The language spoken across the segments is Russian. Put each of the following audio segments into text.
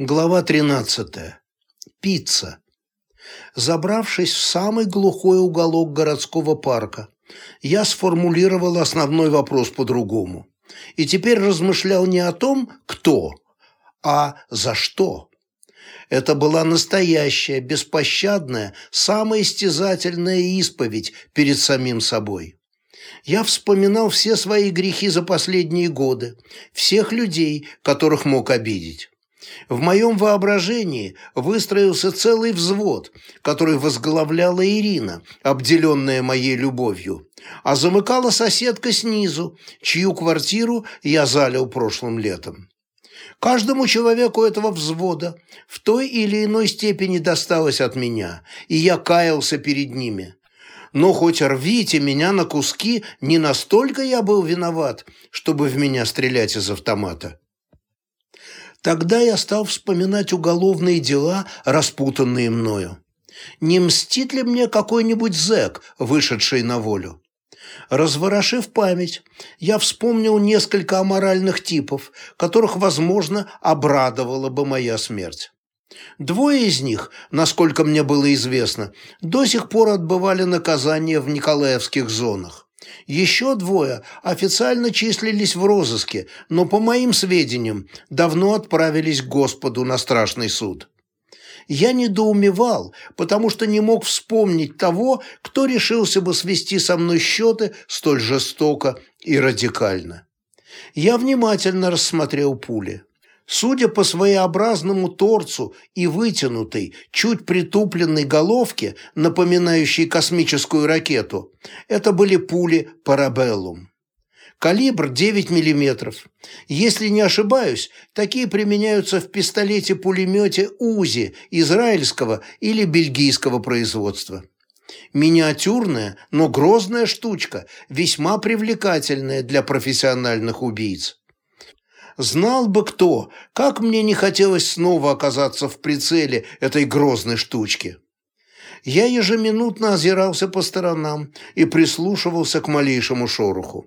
Глава 13. Пицца. Забравшись в самый глухой уголок городского парка, я сформулировал основной вопрос по-другому. И теперь размышлял не о том, кто, а за что. Это была настоящая, беспощадная, самая истязательная исповедь перед самим собой. Я вспоминал все свои грехи за последние годы, всех людей, которых мог обидеть. В моем воображении выстроился целый взвод, который возглавляла Ирина, обделенная моей любовью, а замыкала соседка снизу, чью квартиру я залил прошлым летом. Каждому человеку этого взвода в той или иной степени досталось от меня, и я каялся перед ними. Но хоть рвите меня на куски, не настолько я был виноват, чтобы в меня стрелять из автомата. Тогда я стал вспоминать уголовные дела, распутанные мною. Не мстит ли мне какой-нибудь зэк, вышедший на волю? Разворошив память, я вспомнил несколько аморальных типов, которых, возможно, обрадовала бы моя смерть. Двое из них, насколько мне было известно, до сих пор отбывали наказание в Николаевских зонах. Еще двое официально числились в розыске, но, по моим сведениям, давно отправились к Господу на страшный суд. Я недоумевал, потому что не мог вспомнить того, кто решился бы свести со мной счеты столь жестоко и радикально. Я внимательно рассмотрел пули. Судя по своеобразному торцу и вытянутой, чуть притупленной головке, напоминающей космическую ракету, это были пули «Парабеллум». Калибр 9 мм. Если не ошибаюсь, такие применяются в пистолете-пулемете УЗИ израильского или бельгийского производства. Миниатюрная, но грозная штучка, весьма привлекательная для профессиональных убийц. Знал бы кто, как мне не хотелось снова оказаться в прицеле этой грозной штучки. Я ежеминутно озирался по сторонам и прислушивался к малейшему шороху.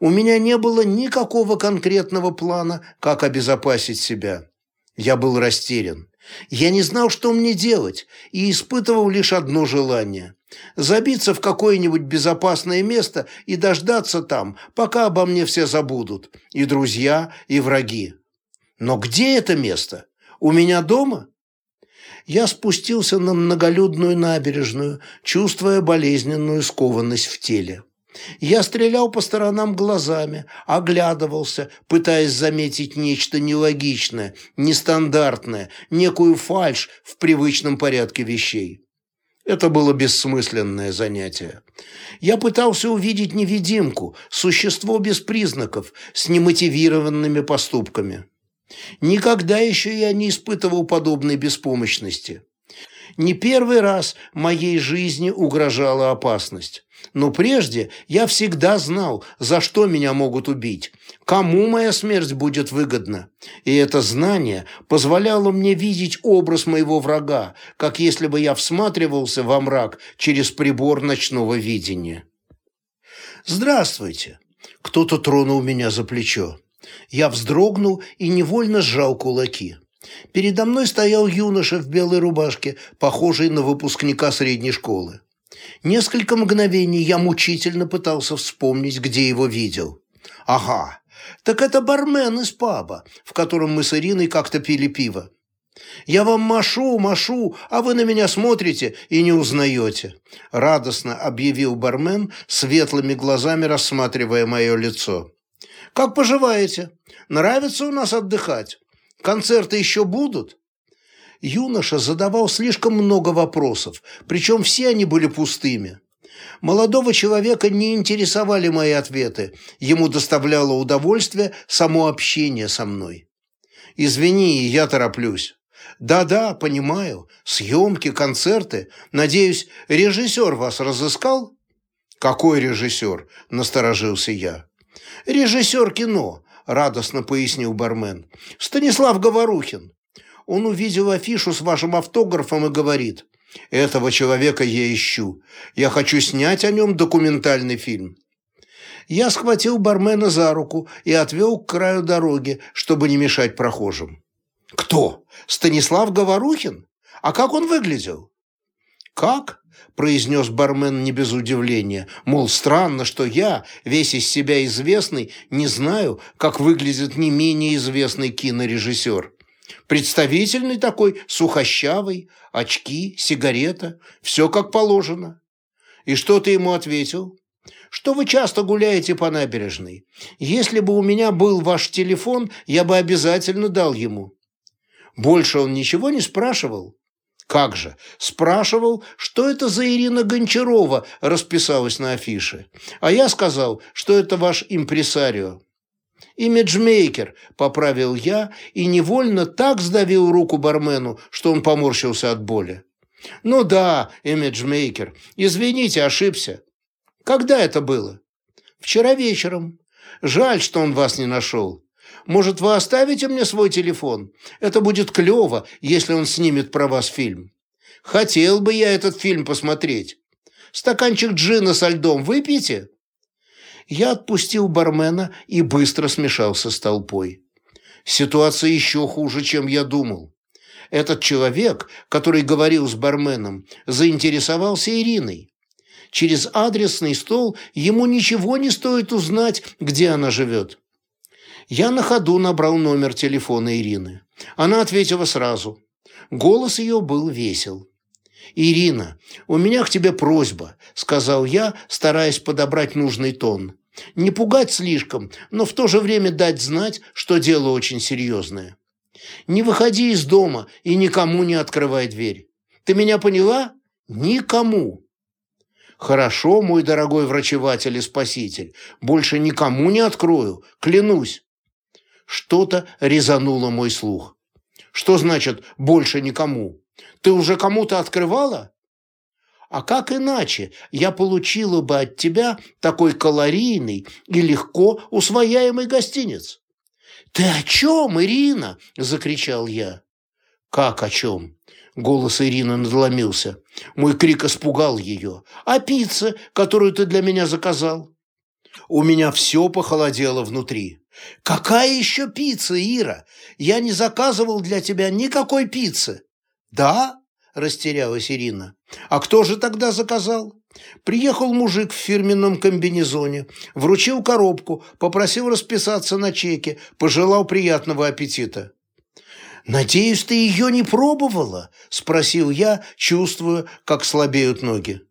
У меня не было никакого конкретного плана, как обезопасить себя. Я был растерян. Я не знал, что мне делать, и испытывал лишь одно желание – забиться в какое-нибудь безопасное место и дождаться там, пока обо мне все забудут, и друзья, и враги. Но где это место? У меня дома? Я спустился на многолюдную набережную, чувствуя болезненную скованность в теле. Я стрелял по сторонам глазами, оглядывался, пытаясь заметить нечто нелогичное, нестандартное, некую фальшь в привычном порядке вещей. Это было бессмысленное занятие. Я пытался увидеть невидимку, существо без признаков, с немотивированными поступками. Никогда еще я не испытывал подобной беспомощности. Не первый раз моей жизни угрожала опасность. Но прежде я всегда знал, за что меня могут убить, кому моя смерть будет выгодна. И это знание позволяло мне видеть образ моего врага, как если бы я всматривался во мрак через прибор ночного видения. «Здравствуйте!» Кто-то тронул меня за плечо. Я вздрогнул и невольно сжал кулаки. Передо мной стоял юноша в белой рубашке, похожий на выпускника средней школы. Несколько мгновений я мучительно пытался вспомнить, где его видел. Ага, так это бармен из паба, в котором мы с Ириной как-то пили пиво. Я вам машу, машу, а вы на меня смотрите и не узнаете. Радостно объявил бармен, светлыми глазами рассматривая мое лицо. Как поживаете? Нравится у нас отдыхать? Концерты еще будут?» Юноша задавал слишком много вопросов, причем все они были пустыми. Молодого человека не интересовали мои ответы, ему доставляло удовольствие само общение со мной. «Извини, я тороплюсь». «Да-да, понимаю. Съемки, концерты. Надеюсь, режиссер вас разыскал?» «Какой режиссер?» – насторожился я. «Режиссер кино. – радостно пояснил бармен. «Станислав Говорухин. Он увидел афишу с вашим автографом и говорит, «Этого человека я ищу. Я хочу снять о нем документальный фильм». Я схватил бармена за руку и отвел к краю дороги, чтобы не мешать прохожим. Кто? Станислав Говорухин? А как он выглядел? Как? произнес бармен не без удивления. Мол, странно, что я, весь из себя известный, не знаю, как выглядит не менее известный кинорежиссер. Представительный такой, сухощавый, очки, сигарета, все как положено. И что ты ему ответил? Что вы часто гуляете по набережной. Если бы у меня был ваш телефон, я бы обязательно дал ему. Больше он ничего не спрашивал. Как же? Спрашивал, что это за Ирина Гончарова расписалась на афише. А я сказал, что это ваш импресарио. «Имиджмейкер», – поправил я и невольно так сдавил руку бармену, что он поморщился от боли. «Ну да, имиджмейкер. Извините, ошибся. Когда это было?» «Вчера вечером. Жаль, что он вас не нашел. Может, вы оставите мне свой телефон? Это будет клево, если он снимет про вас фильм. Хотел бы я этот фильм посмотреть. Стаканчик джина со льдом выпьете?» Я отпустил бармена и быстро смешался с толпой. Ситуация еще хуже, чем я думал. Этот человек, который говорил с барменом, заинтересовался Ириной. Через адресный стол ему ничего не стоит узнать, где она живет. Я на ходу набрал номер телефона Ирины. Она ответила сразу. Голос ее был весел. «Ирина, у меня к тебе просьба», – сказал я, стараясь подобрать нужный тон. «Не пугать слишком, но в то же время дать знать, что дело очень серьезное. Не выходи из дома и никому не открывай дверь. Ты меня поняла? Никому». «Хорошо, мой дорогой врачеватель и спаситель, больше никому не открою, клянусь». Что-то резануло мой слух. Что значит «больше никому»? Ты уже кому-то открывала? А как иначе я получила бы от тебя такой калорийный и легко усвояемый гостиниц? «Ты о чем, Ирина?» – закричал я. «Как о чем?» – голос Ирины надломился. Мой крик испугал ее. «А пицца, которую ты для меня заказал?» У меня все похолодело внутри. «Какая еще пицца, Ира? Я не заказывал для тебя никакой пиццы». «Да?» – растерялась Ирина. «А кто же тогда заказал?» Приехал мужик в фирменном комбинезоне, вручил коробку, попросил расписаться на чеке, пожелал приятного аппетита. «Надеюсь, ты ее не пробовала?» – спросил я, чувствуя, как слабеют ноги.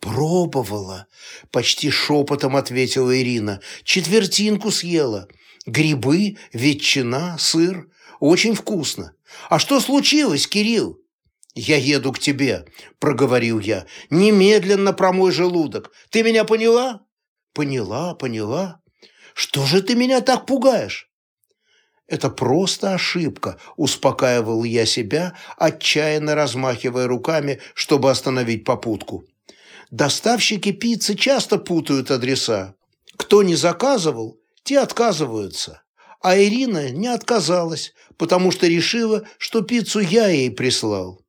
«Пробовала», – почти шепотом ответила Ирина. «Четвертинку съела. Грибы, ветчина, сыр. Очень вкусно. А что случилось, Кирилл?» «Я еду к тебе», – проговорил я. «Немедленно промой желудок. Ты меня поняла?» «Поняла, поняла. Что же ты меня так пугаешь?» «Это просто ошибка», – успокаивал я себя, отчаянно размахивая руками, чтобы остановить попутку. Доставщики пиццы часто путают адреса. Кто не заказывал, те отказываются. А Ирина не отказалась, потому что решила, что пиццу я ей прислал.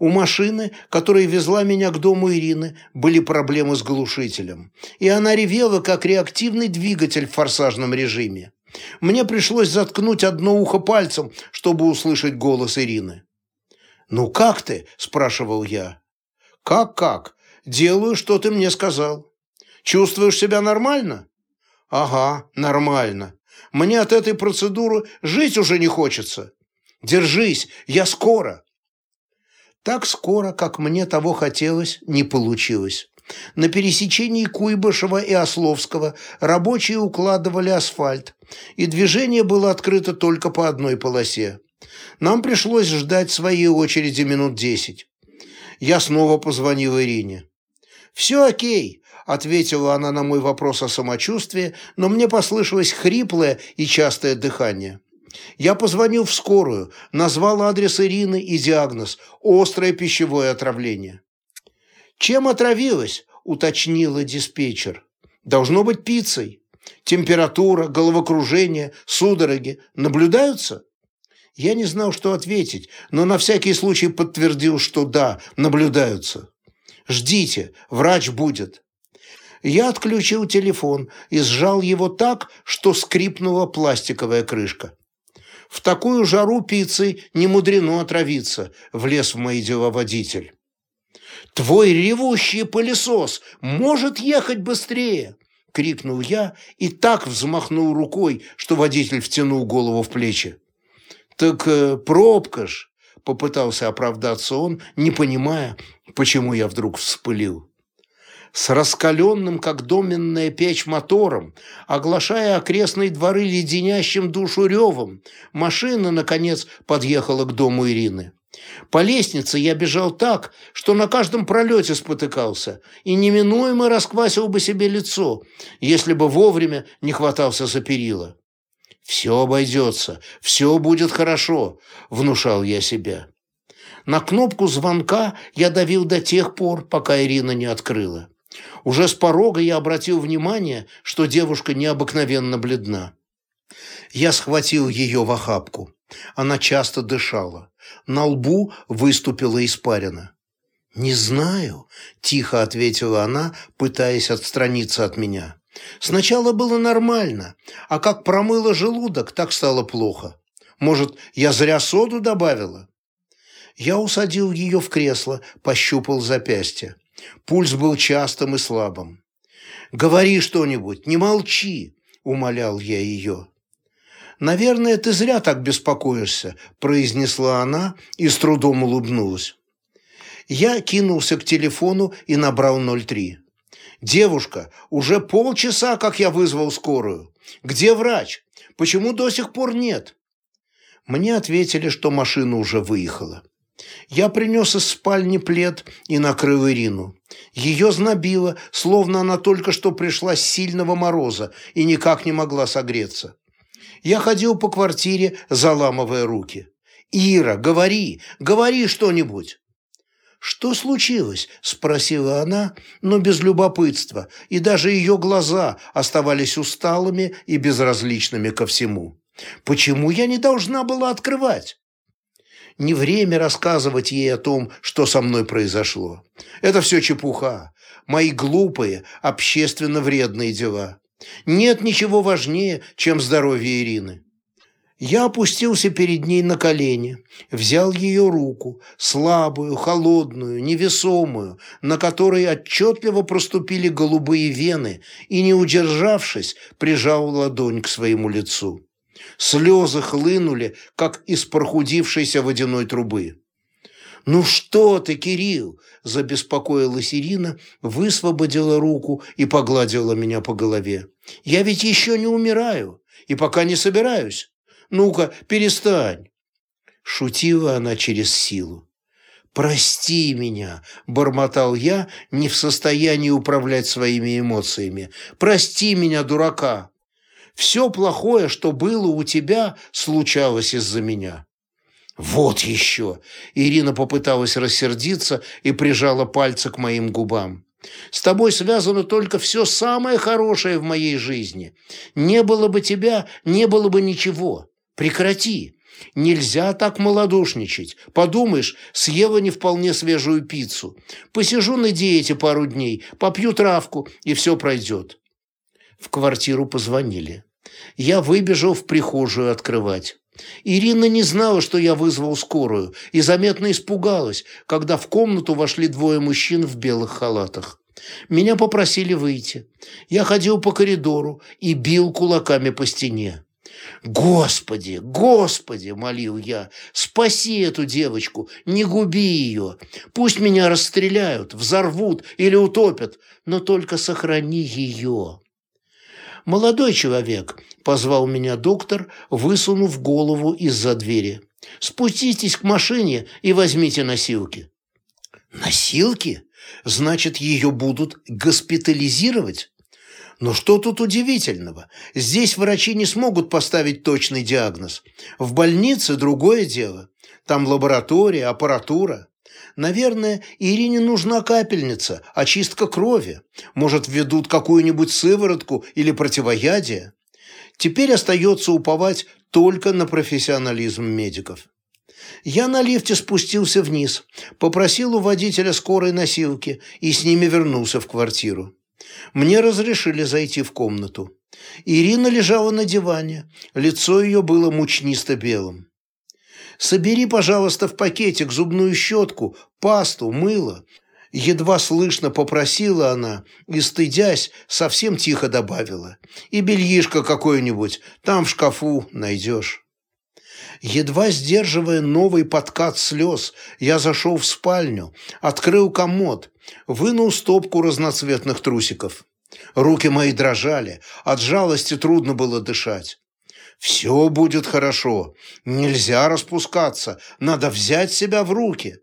У машины, которая везла меня к дому Ирины, были проблемы с глушителем, и она ревела, как реактивный двигатель в форсажном режиме. Мне пришлось заткнуть одно ухо пальцем, чтобы услышать голос Ирины. «Ну как ты?» – спрашивал я. «Как-как? Делаю, что ты мне сказал. Чувствуешь себя нормально? Ага, нормально. Мне от этой процедуры жить уже не хочется. Держись, я скоро. Так скоро, как мне того хотелось, не получилось. На пересечении Куйбышева и Ословского рабочие укладывали асфальт, и движение было открыто только по одной полосе. Нам пришлось ждать своей очереди минут десять. Я снова позвонил Ирине. «Все окей», – ответила она на мой вопрос о самочувствии, но мне послышалось хриплое и частое дыхание. Я позвонил в скорую, назвал адрес Ирины и диагноз – острое пищевое отравление. «Чем отравилась?» – уточнила диспетчер. «Должно быть пиццей. Температура, головокружение, судороги наблюдаются?» Я не знал, что ответить, но на всякий случай подтвердил, что да, наблюдаются. Ждите, врач будет». Я отключил телефон и сжал его так, что скрипнула пластиковая крышка. В такую жару пиццей не мудрено отравиться, влез в мои дела водитель. «Твой ревущий пылесос может ехать быстрее!» — крикнул я и так взмахнул рукой, что водитель втянул голову в плечи. «Так э, пробка ж!» — попытался оправдаться он, не понимая, почему я вдруг вспылил с раскаленным, как доменная печь, мотором, оглашая окрестные дворы леденящим душу ревом, машина, наконец, подъехала к дому Ирины. По лестнице я бежал так, что на каждом пролете спотыкался и неминуемо расквасил бы себе лицо, если бы вовремя не хватался за перила. «Все обойдется, все будет хорошо», – внушал я себя. На кнопку звонка я давил до тех пор, пока Ирина не открыла. Уже с порога я обратил внимание, что девушка необыкновенно бледна. Я схватил ее в охапку. Она часто дышала. На лбу выступила испарина. «Не знаю», – тихо ответила она, пытаясь отстраниться от меня. «Сначала было нормально, а как промыло желудок, так стало плохо. Может, я зря соду добавила?» Я усадил ее в кресло, пощупал запястье. Пульс был частым и слабым. «Говори что-нибудь, не молчи», – умолял я ее. «Наверное, ты зря так беспокоишься», – произнесла она и с трудом улыбнулась. Я кинулся к телефону и набрал 03. «Девушка, уже полчаса, как я вызвал скорую. Где врач? Почему до сих пор нет?» Мне ответили, что машина уже выехала. Я принес из спальни плед и накрыл Ирину. Ее знобило, словно она только что пришла с сильного мороза и никак не могла согреться. Я ходил по квартире, заламывая руки. «Ира, говори, говори что-нибудь!» «Что случилось?» – спросила она, но без любопытства, и даже ее глаза оставались усталыми и безразличными ко всему. «Почему я не должна была открывать?» Не время рассказывать ей о том, что со мной произошло. Это все чепуха, мои глупые, общественно вредные дела. Нет ничего важнее, чем здоровье Ирины. Я опустился перед ней на колени, взял ее руку, слабую, холодную, невесомую, на которой отчетливо проступили голубые вены, и, не удержавшись, прижал ладонь к своему лицу. Слезы хлынули, как из прохудившейся водяной трубы. «Ну что ты, Кирилл?» – забеспокоилась Ирина, высвободила руку и погладила меня по голове. «Я ведь еще не умираю и пока не собираюсь. Ну-ка, перестань!» Шутила она через силу. «Прости меня», – бормотал я, не в состоянии управлять своими эмоциями. «Прости меня, дурака!» Все плохое, что было у тебя, случалось из-за меня». «Вот еще!» Ирина попыталась рассердиться и прижала пальцы к моим губам. «С тобой связано только все самое хорошее в моей жизни. Не было бы тебя, не было бы ничего. Прекрати. Нельзя так малодушничать. Подумаешь, съела не вполне свежую пиццу. Посижу на диете пару дней, попью травку, и все пройдет». В квартиру позвонили. Я выбежал в прихожую открывать. Ирина не знала, что я вызвал скорую, и заметно испугалась, когда в комнату вошли двое мужчин в белых халатах. Меня попросили выйти. Я ходил по коридору и бил кулаками по стене. «Господи, Господи!» – молил я. «Спаси эту девочку, не губи ее. Пусть меня расстреляют, взорвут или утопят, но только сохрани ее». «Молодой человек», – позвал меня доктор, высунув голову из-за двери. «Спуститесь к машине и возьмите носилки». «Носилки? Значит, ее будут госпитализировать?» Но что тут удивительного? Здесь врачи не смогут поставить точный диагноз. В больнице другое дело. Там лаборатория, аппаратура. Наверное, Ирине нужна капельница, очистка крови. Может, введут какую-нибудь сыворотку или противоядие. Теперь остается уповать только на профессионализм медиков. Я на лифте спустился вниз, попросил у водителя скорой носилки и с ними вернулся в квартиру. Мне разрешили зайти в комнату. Ирина лежала на диване, лицо ее было мучнисто-белым. «Собери, пожалуйста, в пакетик зубную щетку, пасту, мыло». Едва слышно попросила она и, стыдясь, совсем тихо добавила. «И бельишко какое-нибудь, там в шкафу найдешь». Едва сдерживая новый подкат слез, я зашел в спальню, открыл комод, вынул стопку разноцветных трусиков. Руки мои дрожали, от жалости трудно было дышать. «Все будет хорошо, нельзя распускаться, надо взять себя в руки»,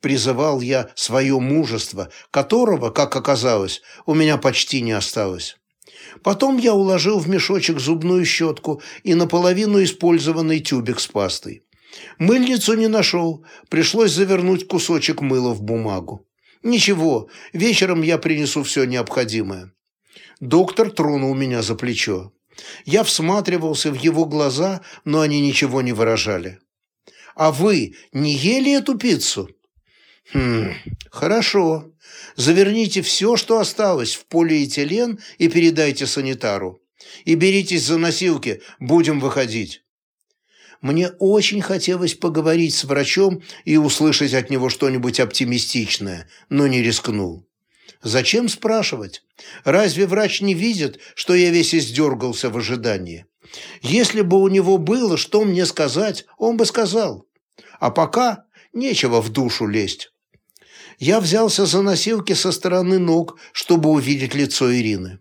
призывал я свое мужество, которого, как оказалось, у меня почти не осталось. Потом я уложил в мешочек зубную щетку и наполовину использованный тюбик с пастой. Мыльницу не нашел, пришлось завернуть кусочек мыла в бумагу. Ничего, вечером я принесу все необходимое. Доктор тронул меня за плечо. Я всматривался в его глаза, но они ничего не выражали. «А вы не ели эту пиццу?» «Хм, хорошо. Заверните все, что осталось, в полиэтилен и передайте санитару. И беритесь за носилки, будем выходить». Мне очень хотелось поговорить с врачом и услышать от него что-нибудь оптимистичное, но не рискнул. Зачем спрашивать? Разве врач не видит, что я весь издергался в ожидании? Если бы у него было, что мне сказать, он бы сказал. А пока нечего в душу лезть. Я взялся за носилки со стороны ног, чтобы увидеть лицо Ирины.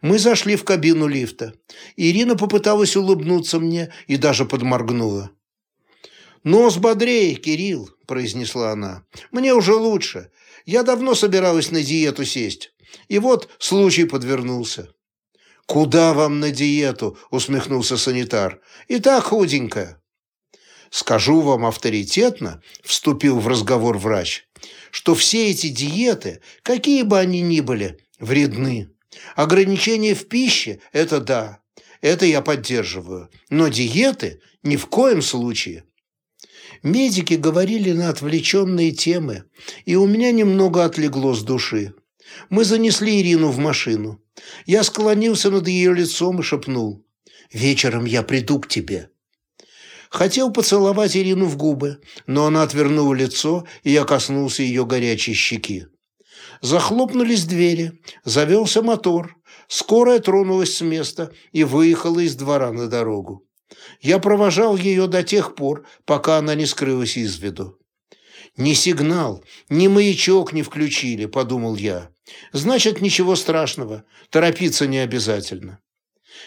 Мы зашли в кабину лифта. Ирина попыталась улыбнуться мне и даже подморгнула. «Нос бодрее, Кирилл», – произнесла она. «Мне уже лучше. Я давно собиралась на диету сесть. И вот случай подвернулся». «Куда вам на диету?» – усмехнулся санитар. «И так худенькая». «Скажу вам авторитетно», – вступил в разговор врач, «что все эти диеты, какие бы они ни были, вредны. Ограничения в пище – это да, это я поддерживаю, но диеты ни в коем случае». Медики говорили на отвлеченные темы, и у меня немного отлегло с души. Мы занесли Ирину в машину. Я склонился над ее лицом и шепнул. «Вечером я приду к тебе». Хотел поцеловать Ирину в губы, но она отвернула лицо, и я коснулся ее горячей щеки. Захлопнулись двери, завелся мотор. Скорая тронулась с места и выехала из двора на дорогу. Я провожал ее до тех пор, пока она не скрылась из виду. «Ни сигнал, ни маячок не включили», – подумал я. «Значит, ничего страшного, торопиться не обязательно».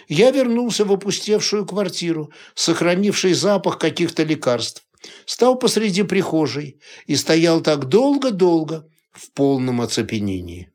Я вернулся в опустевшую квартиру, сохранивший запах каких-то лекарств, стал посреди прихожей и стоял так долго-долго в полном оцепенении.